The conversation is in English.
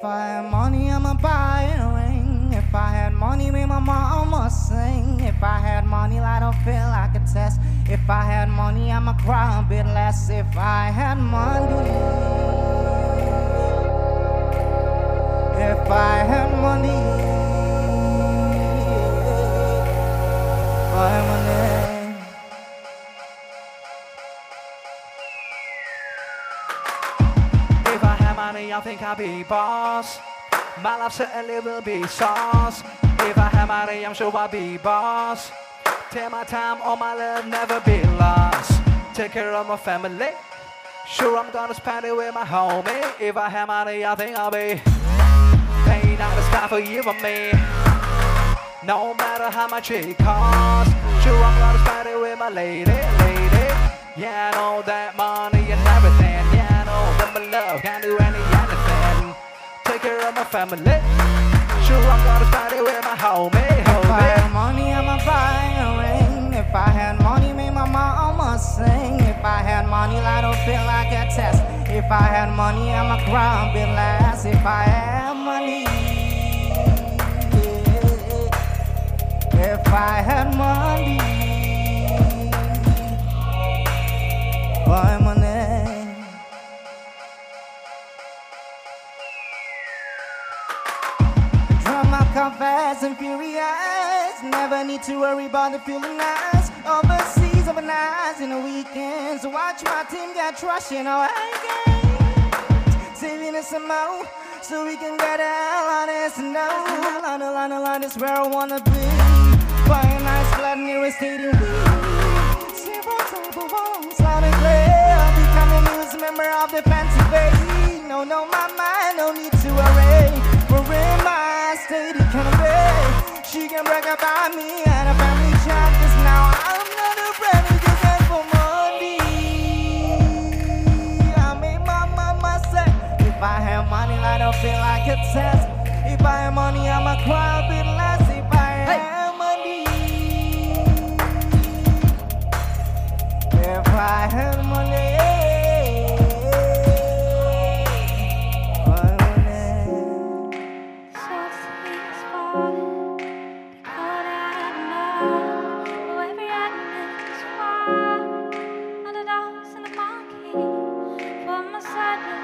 If I had money, I'ma buy a ring. If I had money, me my momma sing. If I had money, I don't feel like a test. If I had money, I'ma cry a bit less. If I had money. If I had money. Money, I think I'll be boss. My life certainly will be sauce. If I have money, I'm sure I'll be boss. Take my time, all my love never be lost. Take care of my family. Sure, I'm gonna spend it with my homie. If I have money, I think I'll be paying out the sky for you and me. No matter how much it costs. Sure, I'm gonna spend it with my lady, lady. Yeah, I know that money and everything. Yeah, I know that my love can do anything. Of my family. Sure, I'm gonna it with my homie, If I had money, I'ma buy a ring. If I had money, make my mama sing. If I had money, I don't feel like a test. If I had money, I'ma bit less. If I had money, if I had money, Come fast and furious. Never need to worry about the feeling nice. Overseas, overnight, in the weekends. Watch my team get trashed in our games. Saving us some more so we can get out on this no. Line, line, line, is where I wanna be. Buy a nice flat near a stadium. Zero table walls, loud and clear. Become a news member of the fancy bay. No, no, my mind, She can brag about me and a family chat. Cause now I'm not a friend who just ask for money. I made my mama say, if I have money, I don't feel like a test. If I have money, I'ma cry a bit less. If I have money, if I had money. Sadness,